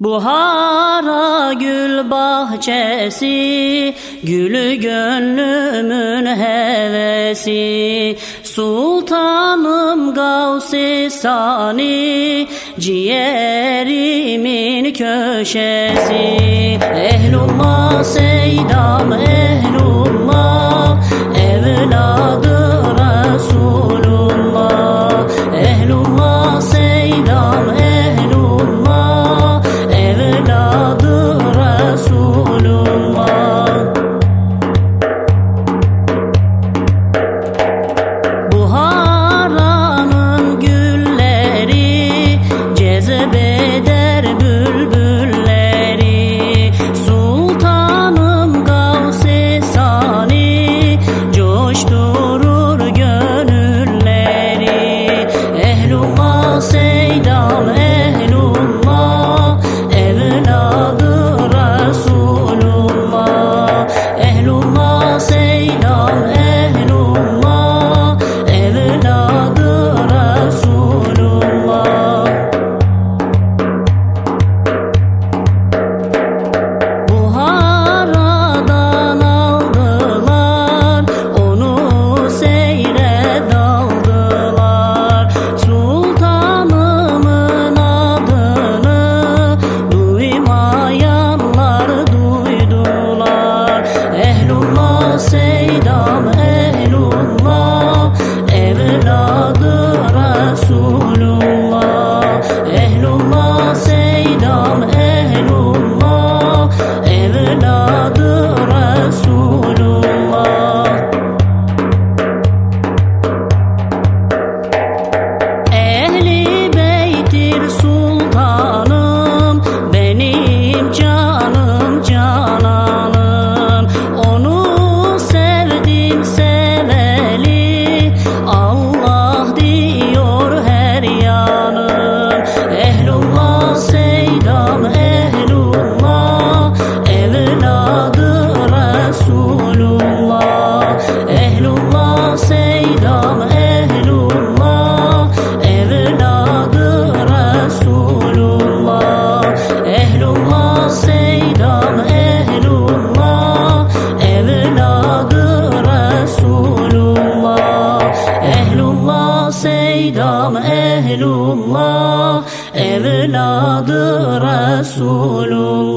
Buhara gül bahçesi, gülü gönlümün hevesi. Sultanım Gavsi Sani, ciğerimin köşesi. Ehlullah seydam ehlullah, seydam ehlullah Evladı Resulullah